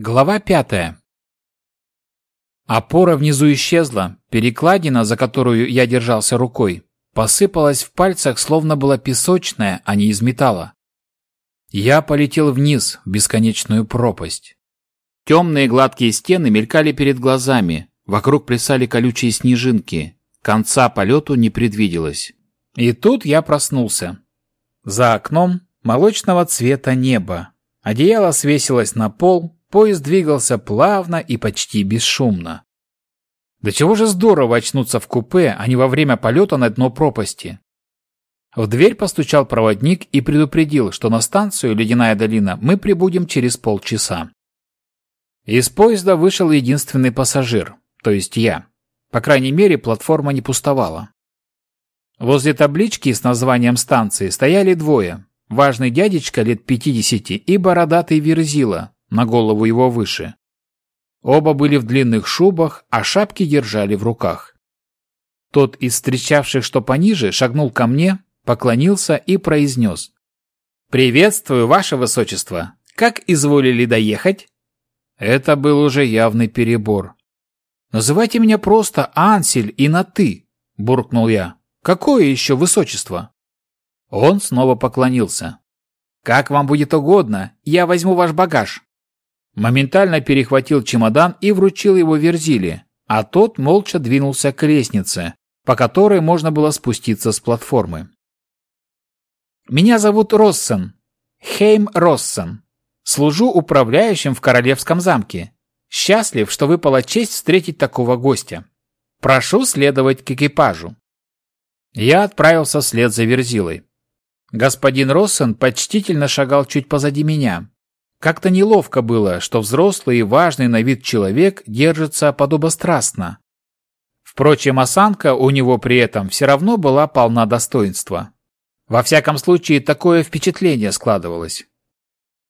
Глава пятая. Опора внизу исчезла, перекладина, за которую я держался рукой, посыпалась в пальцах, словно была песочная, а не из металла. Я полетел вниз, в бесконечную пропасть. Темные гладкие стены мелькали перед глазами, вокруг плясали колючие снежинки. Конца полету не предвиделось. И тут я проснулся. За окном молочного цвета небо. Одеяло свесилось на пол, поезд двигался плавно и почти бесшумно. Да чего же здорово очнуться в купе, а не во время полета на дно пропасти. В дверь постучал проводник и предупредил, что на станцию «Ледяная долина» мы прибудем через полчаса. Из поезда вышел единственный пассажир, то есть я. По крайней мере, платформа не пустовала. Возле таблички с названием станции стояли двое. Важный дядечка лет 50 и бородатый верзила, на голову его выше. Оба были в длинных шубах, а шапки держали в руках. Тот из встречавших, что пониже, шагнул ко мне, поклонился и произнес. «Приветствую, ваше высочество! Как изволили доехать?» Это был уже явный перебор. «Называйте меня просто Ансель и на «ты», — буркнул я. «Какое еще высочество?» Он снова поклонился. «Как вам будет угодно, я возьму ваш багаж». Моментально перехватил чемодан и вручил его Верзиле, а тот молча двинулся к лестнице, по которой можно было спуститься с платформы. «Меня зовут Россен. Хейм Россен. Служу управляющим в королевском замке. Счастлив, что выпала честь встретить такого гостя. Прошу следовать к экипажу. Я отправился вслед за Верзилой. Господин Россен почтительно шагал чуть позади меня. Как-то неловко было, что взрослый и важный на вид человек держится подобострастно. Впрочем, осанка у него при этом все равно была полна достоинства. Во всяком случае, такое впечатление складывалось.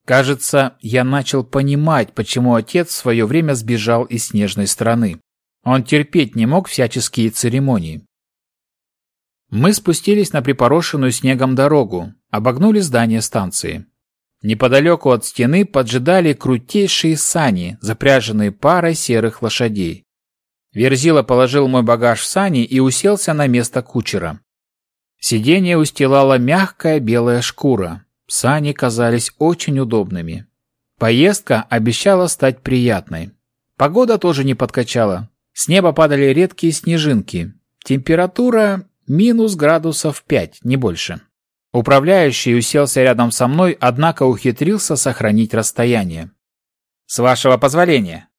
Кажется, я начал понимать, почему отец в свое время сбежал из снежной страны. Он терпеть не мог всяческие церемонии. Мы спустились на припорошенную снегом дорогу, обогнули здание станции. Неподалеку от стены поджидали крутейшие сани, запряженные парой серых лошадей. Верзила положил мой багаж в сани и уселся на место кучера. Сиденье устилала мягкая белая шкура, Сани казались очень удобными. Поездка обещала стать приятной. Погода тоже не подкачала. С неба падали редкие снежинки. Температура минус градусов 5, не больше. Управляющий уселся рядом со мной, однако ухитрился сохранить расстояние. «С вашего позволения».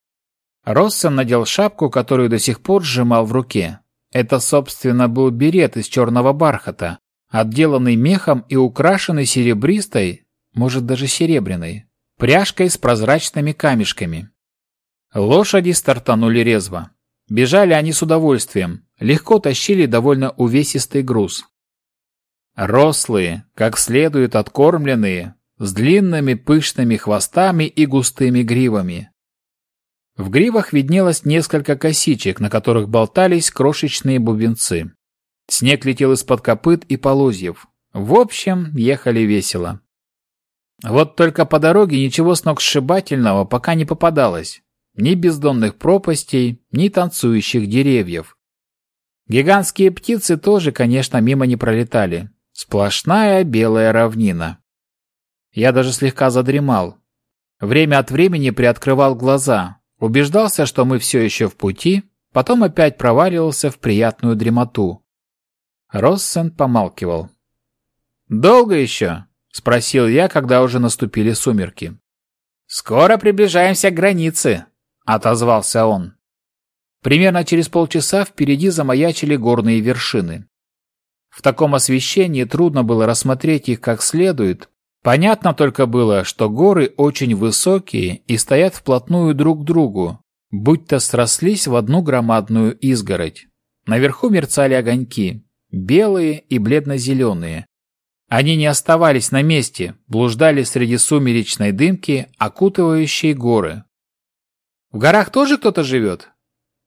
Россен надел шапку, которую до сих пор сжимал в руке. Это, собственно, был берет из черного бархата, отделанный мехом и украшенный серебристой, может даже серебряной, пряжкой с прозрачными камешками. Лошади стартанули резво. Бежали они с удовольствием, легко тащили довольно увесистый груз. Рослые, как следует откормленные, с длинными пышными хвостами и густыми гривами. В гривах виднелось несколько косичек, на которых болтались крошечные бубенцы. Снег летел из-под копыт и полозьев. В общем, ехали весело. Вот только по дороге ничего сногсшибательного пока не попадалось. Ни бездонных пропастей, ни танцующих деревьев. Гигантские птицы тоже, конечно, мимо не пролетали. Сплошная белая равнина. Я даже слегка задремал. Время от времени приоткрывал глаза, убеждался, что мы все еще в пути, потом опять проваливался в приятную дремоту. Россен помалкивал. «Долго еще?» — спросил я, когда уже наступили сумерки. «Скоро приближаемся к границе», — отозвался он. Примерно через полчаса впереди замаячили горные вершины. В таком освещении трудно было рассмотреть их как следует. Понятно только было, что горы очень высокие и стоят вплотную друг к другу, будто срослись в одну громадную изгородь. Наверху мерцали огоньки белые и бледно-зеленые. Они не оставались на месте, блуждали среди сумеречной дымки, окутывающей горы. В горах тоже кто-то живет?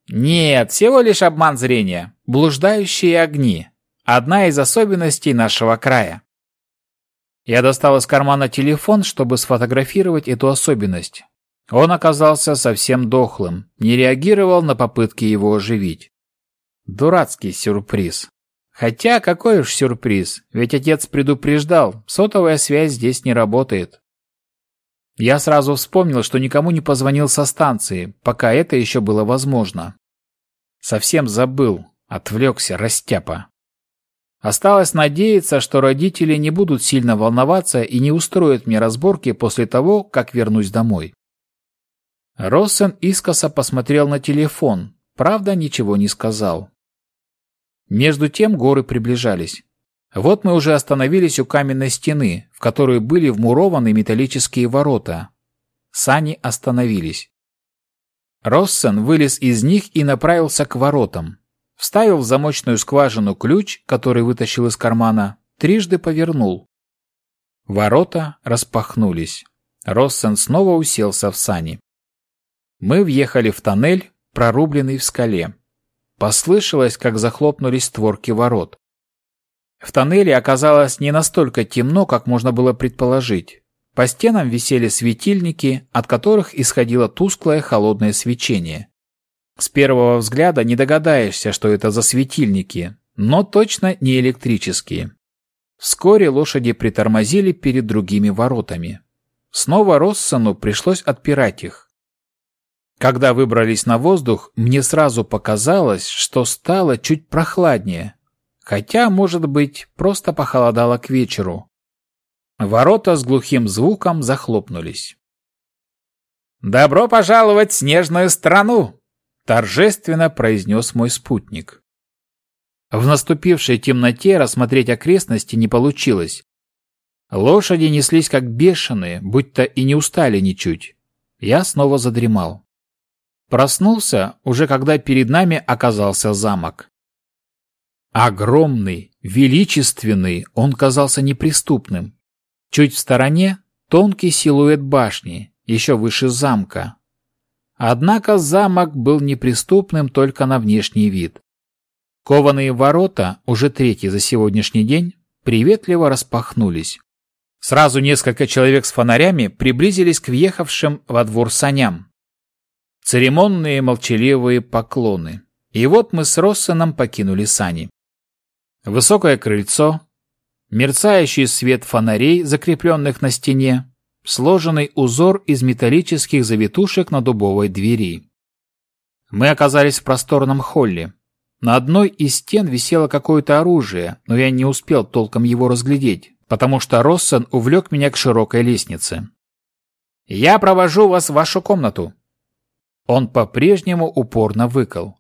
Нет, всего лишь обман зрения, блуждающие огни. Одна из особенностей нашего края. Я достал из кармана телефон, чтобы сфотографировать эту особенность. Он оказался совсем дохлым, не реагировал на попытки его оживить. Дурацкий сюрприз. Хотя какой уж сюрприз, ведь отец предупреждал, сотовая связь здесь не работает. Я сразу вспомнил, что никому не позвонил со станции, пока это еще было возможно. Совсем забыл, отвлекся, растяпа. Осталось надеяться, что родители не будут сильно волноваться и не устроят мне разборки после того, как вернусь домой. Россен искоса посмотрел на телефон, правда, ничего не сказал. Между тем горы приближались. Вот мы уже остановились у каменной стены, в которую были вмурованы металлические ворота. Сани остановились. Россен вылез из них и направился к воротам. Вставил в замочную скважину ключ, который вытащил из кармана, трижды повернул. Ворота распахнулись. Россен снова уселся в сани. Мы въехали в тоннель, прорубленный в скале. Послышалось, как захлопнулись створки ворот. В тоннеле оказалось не настолько темно, как можно было предположить. По стенам висели светильники, от которых исходило тусклое холодное свечение. С первого взгляда не догадаешься, что это за светильники, но точно не электрические. Вскоре лошади притормозили перед другими воротами. Снова Россону пришлось отпирать их. Когда выбрались на воздух, мне сразу показалось, что стало чуть прохладнее. Хотя, может быть, просто похолодало к вечеру. Ворота с глухим звуком захлопнулись. «Добро пожаловать в снежную страну!» — торжественно произнес мой спутник. В наступившей темноте рассмотреть окрестности не получилось. Лошади неслись как бешеные, будто и не устали ничуть. Я снова задремал. Проснулся уже когда перед нами оказался замок. Огромный, величественный, он казался неприступным. Чуть в стороне тонкий силуэт башни, еще выше замка. Однако замок был неприступным только на внешний вид. Кованые ворота, уже третий за сегодняшний день, приветливо распахнулись. Сразу несколько человек с фонарями приблизились к въехавшим во двор саням. Церемонные молчаливые поклоны. И вот мы с Россоном покинули сани. Высокое крыльцо, мерцающий свет фонарей, закрепленных на стене, сложенный узор из металлических завитушек на дубовой двери. Мы оказались в просторном холле. На одной из стен висело какое-то оружие, но я не успел толком его разглядеть, потому что Россен увлек меня к широкой лестнице. «Я провожу вас в вашу комнату», он по-прежнему упорно выкал.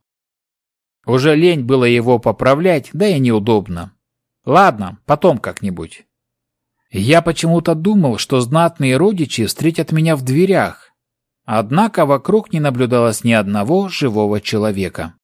Уже лень было его поправлять, да и неудобно. Ладно, потом как-нибудь. Я почему-то думал, что знатные родичи встретят меня в дверях. Однако вокруг не наблюдалось ни одного живого человека.